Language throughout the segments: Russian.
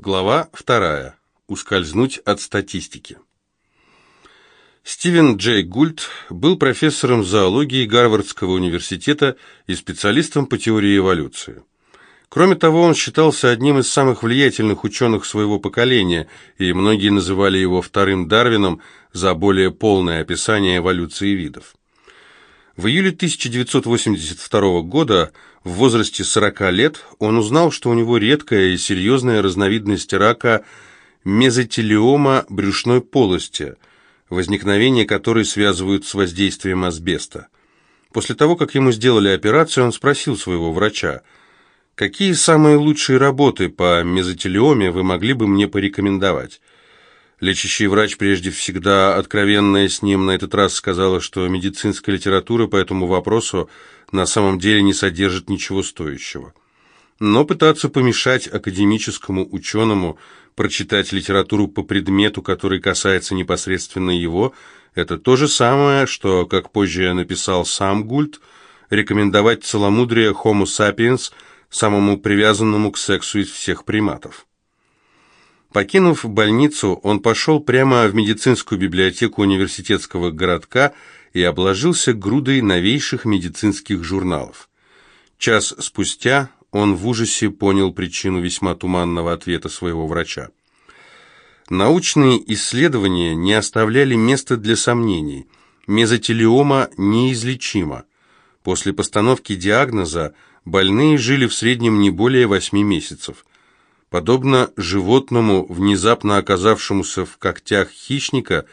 Глава вторая. Ускользнуть от статистики. Стивен Джей Гульт был профессором зоологии Гарвардского университета и специалистом по теории эволюции. Кроме того, он считался одним из самых влиятельных ученых своего поколения, и многие называли его вторым Дарвином за более полное описание эволюции видов. В июле 1982 года, в возрасте 40 лет, он узнал, что у него редкая и серьезная разновидность рака мезотелиома брюшной полости, возникновение которой связывают с воздействием асбеста. После того, как ему сделали операцию, он спросил своего врача, «Какие самые лучшие работы по мезотелиоме вы могли бы мне порекомендовать?» Лечащий врач, прежде всегда откровенная с ним, на этот раз сказала, что медицинская литература по этому вопросу на самом деле не содержит ничего стоящего. Но пытаться помешать академическому ученому прочитать литературу по предмету, который касается непосредственно его, это то же самое, что, как позже написал сам Гульт, рекомендовать целомудрие Homo sapiens самому привязанному к сексу из всех приматов. Покинув больницу, он пошел прямо в медицинскую библиотеку университетского городка и обложился грудой новейших медицинских журналов. Час спустя он в ужасе понял причину весьма туманного ответа своего врача. Научные исследования не оставляли места для сомнений. Мезотелиома неизлечима. После постановки диагноза больные жили в среднем не более 8 месяцев. Подобно животному, внезапно оказавшемуся в когтях хищника,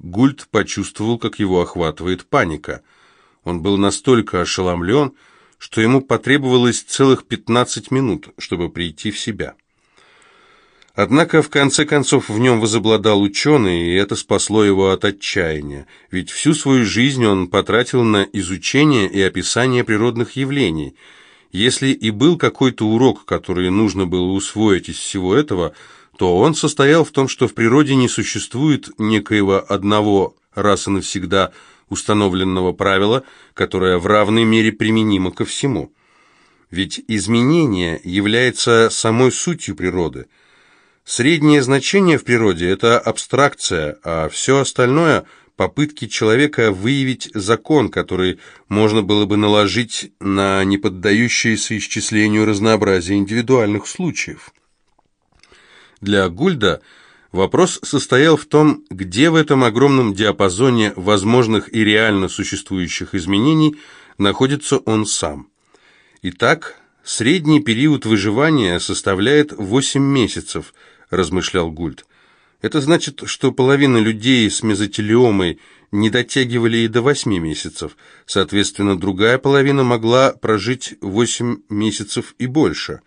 Гульт почувствовал, как его охватывает паника. Он был настолько ошеломлен, что ему потребовалось целых 15 минут, чтобы прийти в себя. Однако, в конце концов, в нем возобладал ученый, и это спасло его от отчаяния, ведь всю свою жизнь он потратил на изучение и описание природных явлений – если и был какой-то урок, который нужно было усвоить из всего этого, то он состоял в том, что в природе не существует некоего одного раз и навсегда установленного правила, которое в равной мере применимо ко всему. Ведь изменение является самой сутью природы. Среднее значение в природе – это абстракция, а все остальное – попытки человека выявить закон, который можно было бы наложить на неподдающееся исчислению разнообразие индивидуальных случаев. Для Гульда вопрос состоял в том, где в этом огромном диапазоне возможных и реально существующих изменений находится он сам. Итак, средний период выживания составляет 8 месяцев, размышлял Гульд. Это значит, что половина людей с мезотелиомой не дотягивали и до 8 месяцев. Соответственно, другая половина могла прожить 8 месяцев и больше.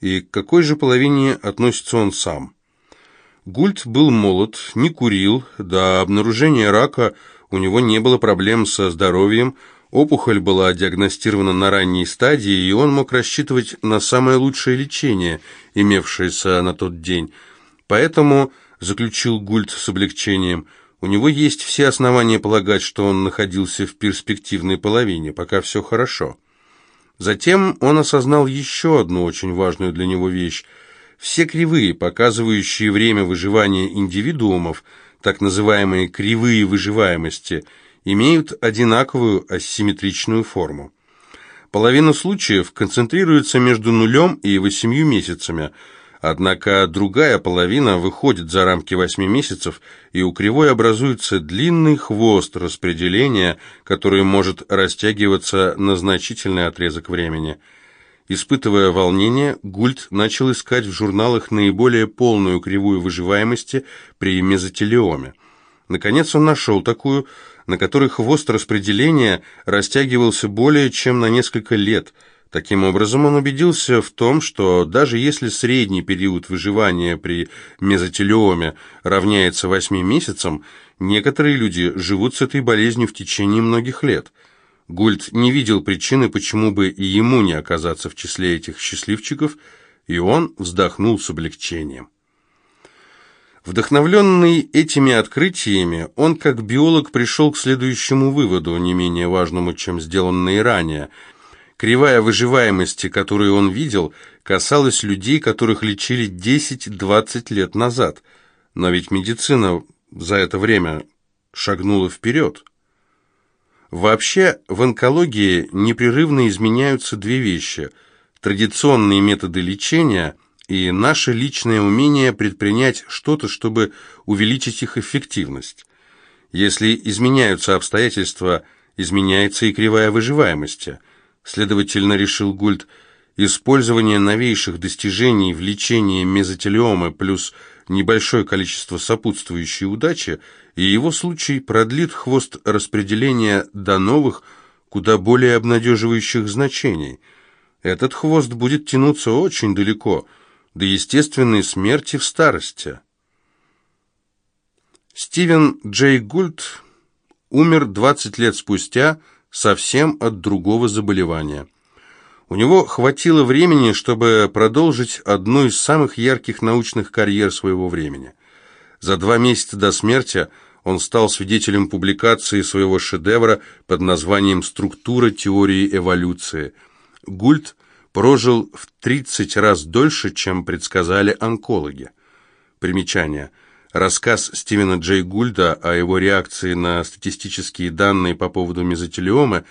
И к какой же половине относится он сам? Гульт был молод, не курил, до обнаружения рака у него не было проблем со здоровьем, опухоль была диагностирована на ранней стадии, и он мог рассчитывать на самое лучшее лечение, имевшееся на тот день. Поэтому заключил Гульт с облегчением. У него есть все основания полагать, что он находился в перспективной половине, пока все хорошо. Затем он осознал еще одну очень важную для него вещь. Все кривые, показывающие время выживания индивидуумов, так называемые кривые выживаемости, имеют одинаковую асимметричную форму. Половина случаев концентрируется между нулем и восемью месяцами – Однако другая половина выходит за рамки восьми месяцев, и у кривой образуется длинный хвост распределения, который может растягиваться на значительный отрезок времени. Испытывая волнение, Гульт начал искать в журналах наиболее полную кривую выживаемости при мезотелиоме. Наконец он нашел такую, на которой хвост распределения растягивался более чем на несколько лет – Таким образом, он убедился в том, что даже если средний период выживания при мезотелиоме равняется 8 месяцам, некоторые люди живут с этой болезнью в течение многих лет. Гульт не видел причины, почему бы и ему не оказаться в числе этих счастливчиков, и он вздохнул с облегчением. Вдохновленный этими открытиями, он как биолог пришел к следующему выводу, не менее важному, чем сделанные ранее – Кривая выживаемости, которую он видел, касалась людей, которых лечили 10-20 лет назад. Но ведь медицина за это время шагнула вперед. Вообще, в онкологии непрерывно изменяются две вещи – традиционные методы лечения и наше личное умение предпринять что-то, чтобы увеличить их эффективность. Если изменяются обстоятельства, изменяется и кривая выживаемости. Следовательно, решил Гульд, использование новейших достижений в лечении мезотелиомы плюс небольшое количество сопутствующей удачи – и его случай продлит хвост распределения до новых, куда более обнадеживающих значений. Этот хвост будет тянуться очень далеко, до естественной смерти в старости. Стивен Джей Гульд умер 20 лет спустя совсем от другого заболевания. У него хватило времени, чтобы продолжить одну из самых ярких научных карьер своего времени. За два месяца до смерти – он стал свидетелем публикации своего шедевра под названием «Структура теории эволюции». Гульт прожил в 30 раз дольше, чем предсказали онкологи. Примечание. Рассказ Стивена Джей Гульда о его реакции на статистические данные по поводу мезотелиомы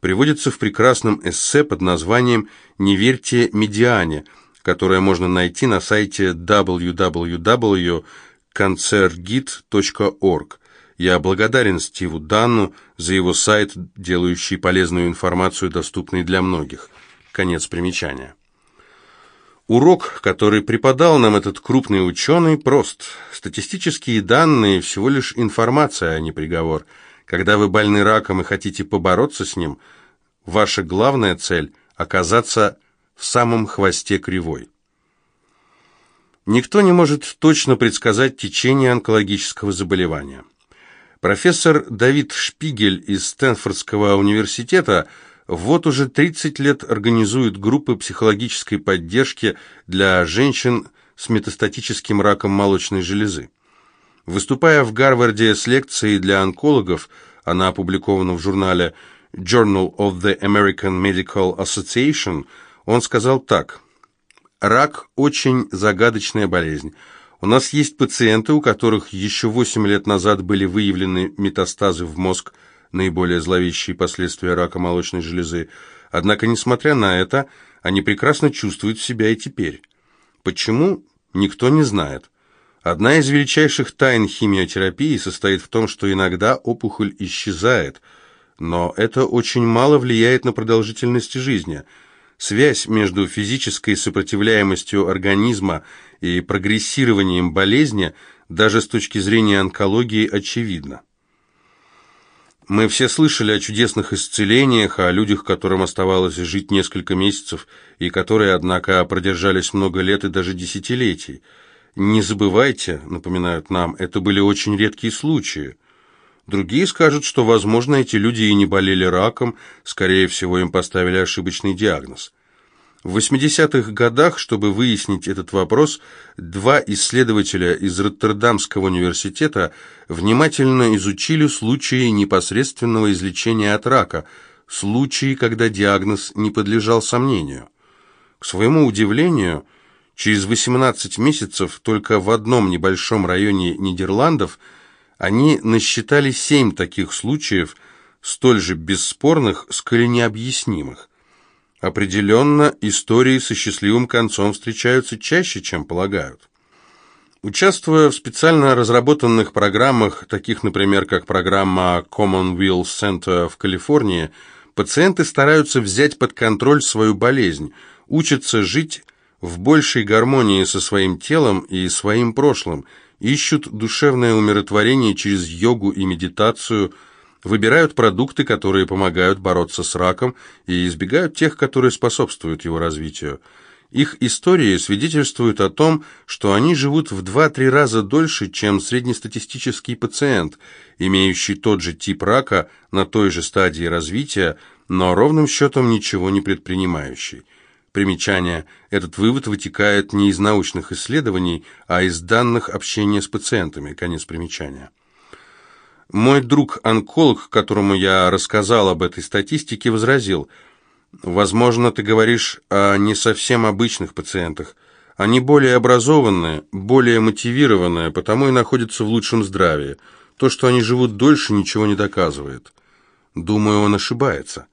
приводится в прекрасном эссе под названием «Не верьте медиане», которое можно найти на сайте www concertgit.org. Я благодарен Стиву Данну за его сайт, делающий полезную информацию доступной для многих. Конец примечания. Урок, который преподал нам этот крупный ученый, прост. Статистические данные – всего лишь информация, а не приговор. Когда вы больны раком и хотите побороться с ним, ваша главная цель – оказаться в самом хвосте кривой. Никто не может точно предсказать течение онкологического заболевания. Профессор Давид Шпигель из Стэнфордского университета вот уже 30 лет организует группы психологической поддержки для женщин с метастатическим раком молочной железы. Выступая в Гарварде с лекцией для онкологов, она опубликована в журнале Journal of the American Medical Association, он сказал так – Рак – очень загадочная болезнь. У нас есть пациенты, у которых еще 8 лет назад были выявлены метастазы в мозг, наиболее зловещие последствия рака молочной железы. Однако, несмотря на это, они прекрасно чувствуют себя и теперь. Почему? Никто не знает. Одна из величайших тайн химиотерапии состоит в том, что иногда опухоль исчезает, но это очень мало влияет на продолжительность жизни – Связь между физической сопротивляемостью организма и прогрессированием болезни даже с точки зрения онкологии очевидна. Мы все слышали о чудесных исцелениях, о людях, которым оставалось жить несколько месяцев, и которые, однако, продержались много лет и даже десятилетий. Не забывайте, напоминают нам, это были очень редкие случаи. Другие скажут, что, возможно, эти люди и не болели раком, скорее всего, им поставили ошибочный диагноз. В 80-х годах, чтобы выяснить этот вопрос, два исследователя из Роттердамского университета внимательно изучили случаи непосредственного излечения от рака, случаи, когда диагноз не подлежал сомнению. К своему удивлению, через 18 месяцев только в одном небольшом районе Нидерландов – они насчитали семь таких случаев, столь же бесспорных, сколь необъяснимых. Определенно, истории со счастливым концом встречаются чаще, чем полагают. Участвуя в специально разработанных программах, таких, например, как программа Commonwealth Center в Калифорнии, пациенты стараются взять под контроль свою болезнь, учатся жить в большей гармонии со своим телом и своим прошлым – ищут душевное умиротворение через йогу и медитацию, выбирают продукты, которые помогают бороться с раком, и избегают тех, которые способствуют его развитию. Их истории свидетельствуют о том, что они живут в 2-3 раза дольше, чем среднестатистический пациент, имеющий тот же тип рака на той же стадии развития, но ровным счетом ничего не предпринимающий. Примечание. Этот вывод вытекает не из научных исследований, а из данных общения с пациентами. Конец примечания. Мой друг-онколог, которому я рассказал об этой статистике, возразил, Возможно, ты говоришь о не совсем обычных пациентах. Они более образованные, более мотивированные, потому и находятся в лучшем здравии. То, что они живут дольше, ничего не доказывает. Думаю, он ошибается.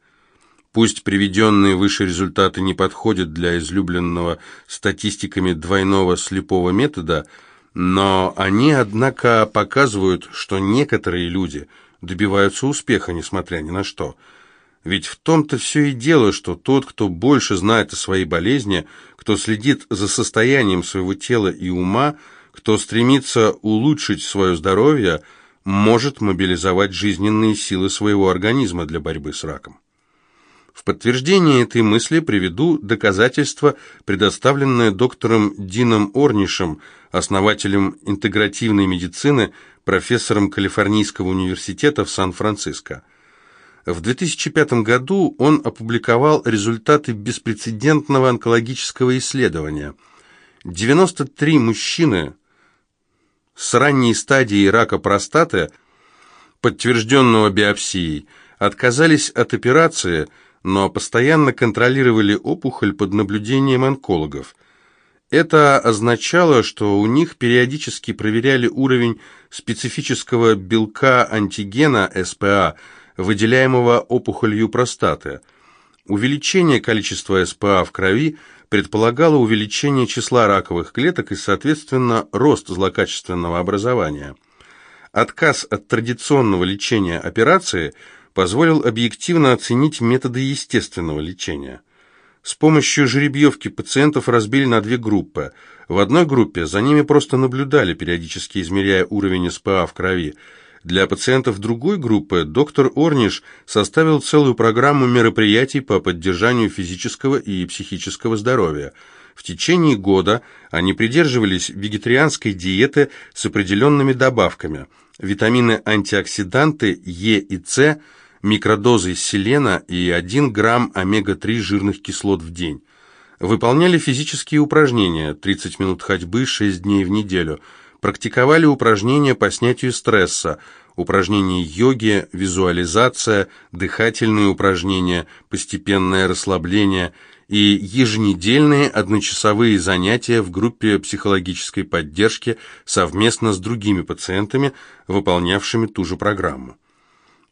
Пусть приведенные выше результаты не подходят для излюбленного статистиками двойного слепого метода, но они, однако, показывают, что некоторые люди добиваются успеха, несмотря ни на что. Ведь в том-то все и дело, что тот, кто больше знает о своей болезни, кто следит за состоянием своего тела и ума, кто стремится улучшить свое здоровье, может мобилизовать жизненные силы своего организма для борьбы с раком. В подтверждение этой мысли приведу доказательства, предоставленные доктором Дином Орнишем, основателем интегративной медицины, профессором Калифорнийского университета в Сан-Франциско. В 2005 году он опубликовал результаты беспрецедентного онкологического исследования. 93 мужчины с ранней стадией рака простаты, подтвержденного биопсией, отказались от операции – но постоянно контролировали опухоль под наблюдением онкологов. Это означало, что у них периодически проверяли уровень специфического белка антигена СПА, выделяемого опухолью простаты. Увеличение количества СПА в крови предполагало увеличение числа раковых клеток и, соответственно, рост злокачественного образования. Отказ от традиционного лечения операции – позволил объективно оценить методы естественного лечения. С помощью жеребьевки пациентов разбили на две группы. В одной группе за ними просто наблюдали, периодически измеряя уровень СПА в крови. Для пациентов другой группы доктор Орниш составил целую программу мероприятий по поддержанию физического и психического здоровья. В течение года они придерживались вегетарианской диеты с определенными добавками. Витамины-антиоксиданты Е и С – микродозой селена и 1 грамм омега-3 жирных кислот в день. Выполняли физические упражнения, 30 минут ходьбы 6 дней в неделю. Практиковали упражнения по снятию стресса, упражнения йоги, визуализация, дыхательные упражнения, постепенное расслабление и еженедельные одночасовые занятия в группе психологической поддержки совместно с другими пациентами, выполнявшими ту же программу.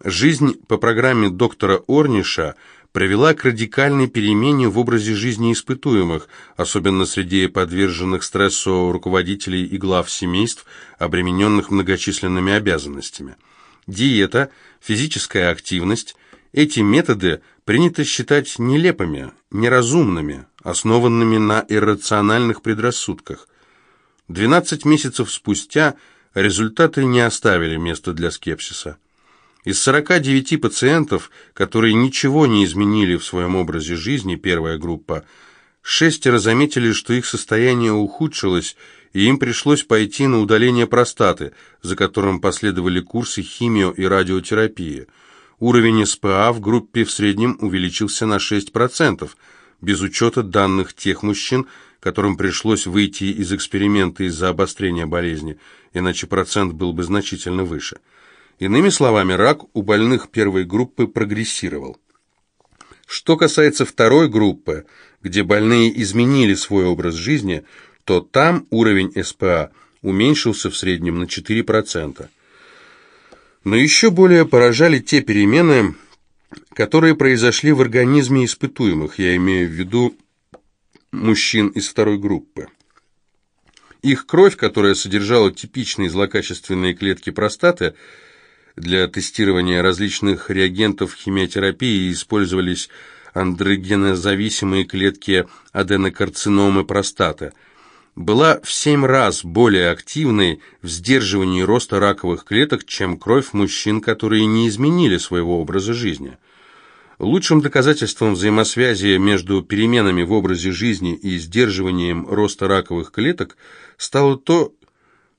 Жизнь по программе доктора Орниша привела к радикальной перемене в образе жизни испытуемых, особенно среди подверженных стрессу руководителей и глав семейств, обремененных многочисленными обязанностями. Диета, физическая активность – эти методы принято считать нелепыми, неразумными, основанными на иррациональных предрассудках. 12 месяцев спустя результаты не оставили места для скепсиса. Из 49 пациентов, которые ничего не изменили в своем образе жизни, первая группа, шестеро заметили, что их состояние ухудшилось, и им пришлось пойти на удаление простаты, за которым последовали курсы химио- и радиотерапии. Уровень СПА в группе в среднем увеличился на 6%, без учета данных тех мужчин, которым пришлось выйти из эксперимента из-за обострения болезни, иначе процент был бы значительно выше. Иными словами, рак у больных первой группы прогрессировал. Что касается второй группы, где больные изменили свой образ жизни, то там уровень СПА уменьшился в среднем на 4%. Но еще более поражали те перемены, которые произошли в организме испытуемых, я имею в виду мужчин из второй группы. Их кровь, которая содержала типичные злокачественные клетки простаты, для тестирования различных реагентов химиотерапии использовались андрогенозависимые клетки аденокарциномы простаты. Была в семь раз более активной в сдерживании роста раковых клеток, чем кровь мужчин, которые не изменили своего образа жизни. Лучшим доказательством взаимосвязи между переменами в образе жизни и сдерживанием роста раковых клеток стало то,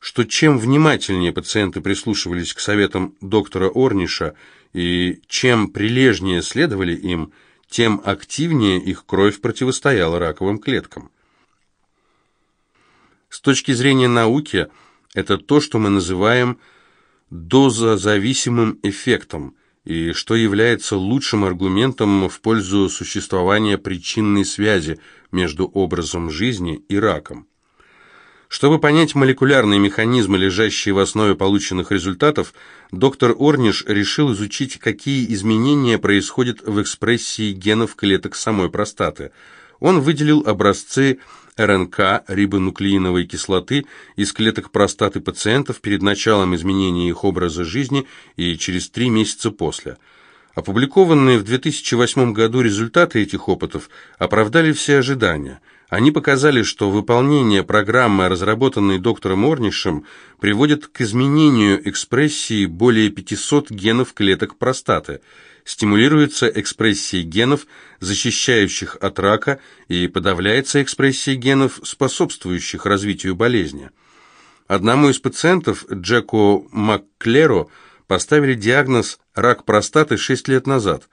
что чем внимательнее пациенты прислушивались к советам доктора Орниша и чем прилежнее следовали им, тем активнее их кровь противостояла раковым клеткам. С точки зрения науки, это то, что мы называем дозозависимым эффектом, и что является лучшим аргументом в пользу существования причинной связи между образом жизни и раком. Чтобы понять молекулярные механизмы, лежащие в основе полученных результатов, доктор Орниш решил изучить, какие изменения происходят в экспрессии генов клеток самой простаты. Он выделил образцы РНК, рибонуклеиновой кислоты, из клеток простаты пациентов перед началом изменения их образа жизни и через три месяца после. Опубликованные в 2008 году результаты этих опытов оправдали все ожидания – они показали, что выполнение программы, разработанной доктором Орнишем, приводит к изменению экспрессии более 500 генов клеток простаты. Стимулируется экспрессия генов, защищающих от рака, и подавляется экспрессия генов, способствующих развитию болезни. Одному из пациентов, Джеку Макклеру, поставили диагноз «рак простаты» 6 лет назад.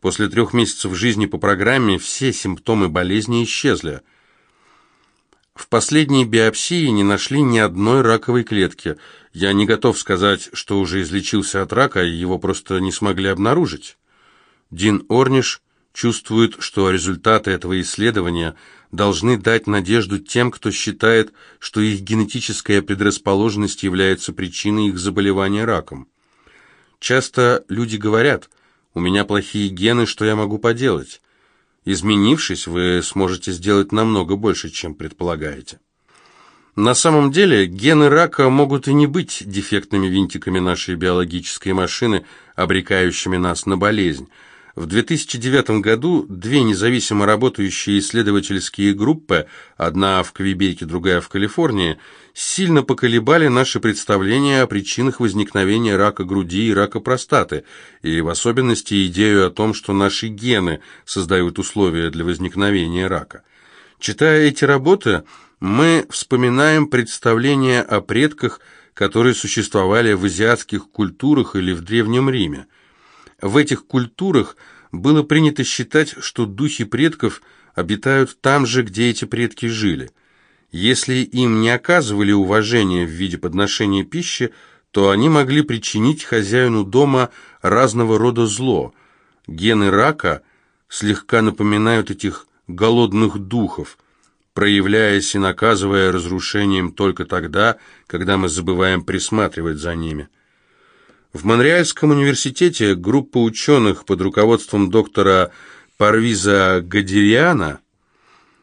После трех месяцев жизни по программе все симптомы болезни исчезли – в последней биопсии не нашли ни одной раковой клетки. Я не готов сказать, что уже излечился от рака, и его просто не смогли обнаружить. Дин Орниш чувствует, что результаты этого исследования должны дать надежду тем, кто считает, что их генетическая предрасположенность является причиной их заболевания раком. Часто люди говорят, у меня плохие гены, что я могу поделать? Изменившись, вы сможете сделать намного больше, чем предполагаете. На самом деле, гены рака могут и не быть дефектными винтиками нашей биологической машины, обрекающими нас на болезнь. В 2009 году две независимо работающие исследовательские группы, одна в Квебеке, другая в Калифорнии, сильно поколебали наши представления о причинах возникновения рака груди и рака простаты, и в особенности идею о том, что наши гены создают условия для возникновения рака. Читая эти работы, мы вспоминаем представления о предках, которые существовали в азиатских культурах или в Древнем Риме. В этих культурах было принято считать, что духи предков обитают там же, где эти предки жили. Если им не оказывали уважения в виде подношения пищи, то они могли причинить хозяину дома разного рода зло. Гены рака слегка напоминают этих голодных духов, проявляясь и наказывая разрушением только тогда, когда мы забываем присматривать за ними. В Монреальском университете группа ученых под руководством доктора Парвиза Гадириана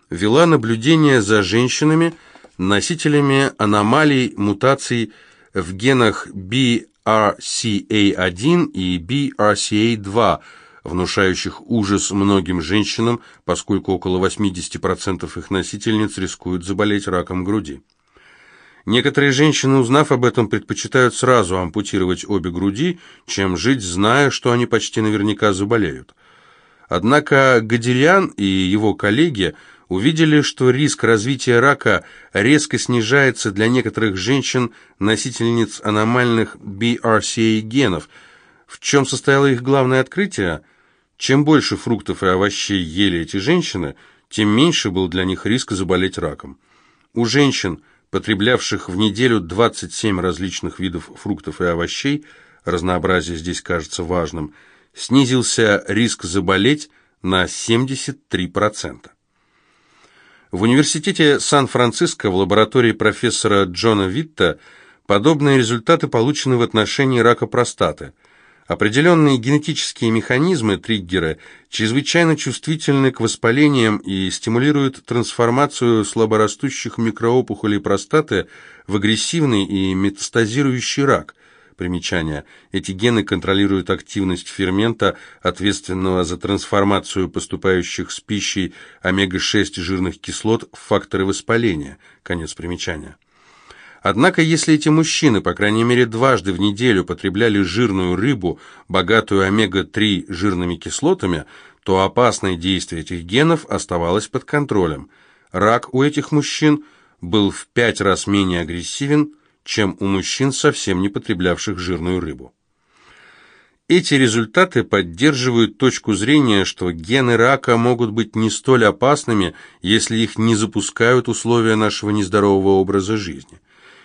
вела наблюдение за женщинами, носителями аномалий, мутаций в генах BRCA1 и BRCA2, внушающих ужас многим женщинам, поскольку около 80% их носительниц рискуют заболеть раком груди. Некоторые женщины, узнав об этом, предпочитают сразу ампутировать обе груди, чем жить, зная, что они почти наверняка заболеют. Однако Гадильян и его коллеги увидели, что риск развития рака резко снижается для некоторых женщин, носительниц аномальных BRCA генов. В чем состояло их главное открытие? Чем больше фруктов и овощей ели эти женщины, тем меньше был для них риск заболеть раком. У женщин – потреблявших в неделю 27 различных видов фруктов и овощей, разнообразие здесь кажется важным, снизился риск заболеть на 73%. В университете Сан-Франциско в лаборатории профессора Джона Витта подобные результаты получены в отношении рака простаты – Определенные генетические механизмы, триггеры, чрезвычайно чувствительны к воспалениям и стимулируют трансформацию слаборастущих микроопухолей простаты в агрессивный и метастазирующий рак. Примечание. Эти гены контролируют активность фермента, ответственного за трансформацию поступающих с пищей омега-6 жирных кислот в факторы воспаления. Конец примечания. Однако, если эти мужчины, по крайней мере, дважды в неделю потребляли жирную рыбу, богатую омега-3 жирными кислотами, то опасное действие этих генов оставалось под контролем. Рак у этих мужчин был в пять раз менее агрессивен, чем у мужчин, совсем не потреблявших жирную рыбу. Эти результаты поддерживают точку зрения, что гены рака могут быть не столь опасными, если их не запускают условия нашего нездорового образа жизни.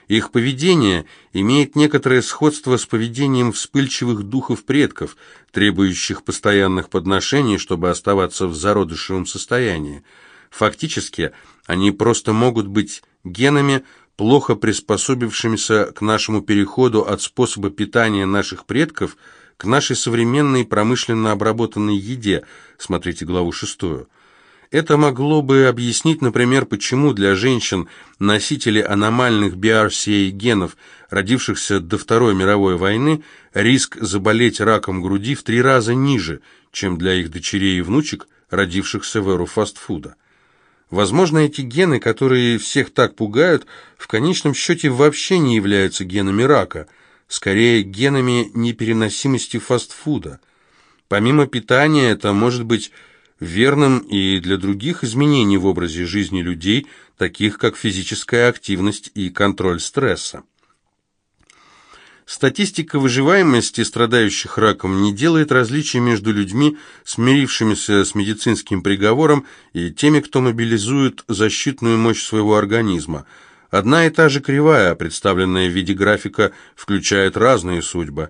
Их поведение имеет некоторое сходство с поведением вспыльчивых духов предков, требующих постоянных подношений, чтобы оставаться в зародышевом состоянии. Фактически, они просто могут быть генами, плохо приспособившимися к нашему переходу от способа питания наших предков к нашей современной промышленно обработанной еде, смотрите главу шестую. Это могло бы объяснить, например, почему для женщин носители аномальных BRCA-генов, родившихся до Второй мировой войны, риск заболеть раком груди в три раза ниже, чем для их дочерей и внучек, родившихся в эру фастфуда. Возможно, эти гены, которые всех так пугают, в конечном счете вообще не являются генами рака, скорее генами непереносимости фастфуда. Помимо питания, это может быть верным и для других изменений в образе жизни людей, таких как физическая активность и контроль стресса. Статистика выживаемости страдающих раком не делает различий между людьми, смирившимися с медицинским приговором, и теми, кто мобилизует защитную мощь своего организма. Одна и та же кривая, представленная в виде графика, включает разные судьбы.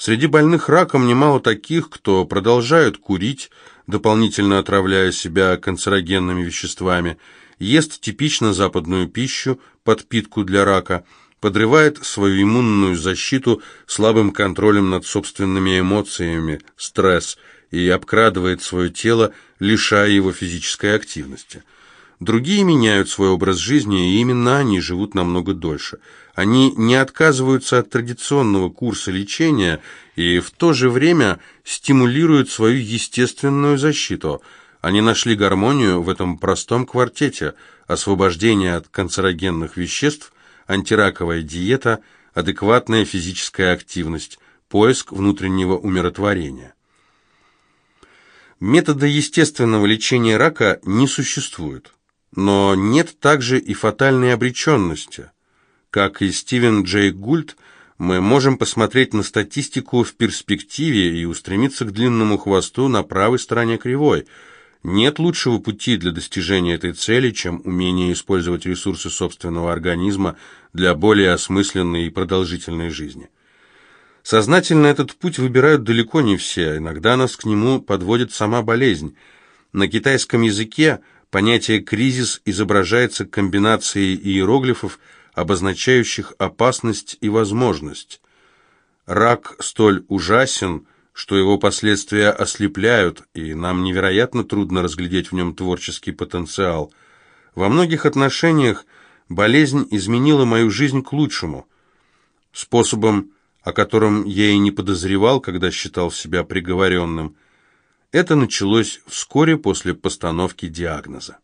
Среди больных раком немало таких, кто продолжают курить, дополнительно отравляя себя канцерогенными веществами, ест типично западную пищу, подпитку для рака, подрывает свою иммунную защиту слабым контролем над собственными эмоциями, стресс, и обкрадывает свое тело, лишая его физической активности. Другие меняют свой образ жизни, и именно они живут намного дольше. Они не отказываются от традиционного курса лечения и в то же время стимулируют свою естественную защиту. Они нашли гармонию в этом простом квартете – освобождение от канцерогенных веществ, антираковая диета, адекватная физическая активность, поиск внутреннего умиротворения. Метода естественного лечения рака не существует, но нет также и фатальной обреченности. Как и Стивен Джей Гульт – мы можем посмотреть на статистику в перспективе и устремиться к длинному хвосту на правой стороне кривой. Нет лучшего пути для достижения этой цели, чем умение использовать ресурсы собственного организма для более осмысленной и продолжительной жизни. Сознательно этот путь выбирают далеко не все, иногда нас к нему подводит сама болезнь. На китайском языке понятие «кризис» изображается комбинацией иероглифов – обозначающих опасность и возможность. Рак столь ужасен, что его последствия ослепляют, и нам невероятно трудно разглядеть в нем творческий потенциал. Во многих отношениях болезнь изменила мою жизнь к лучшему. Способом, о котором я и не подозревал, когда считал себя приговоренным. Это началось вскоре после постановки диагноза.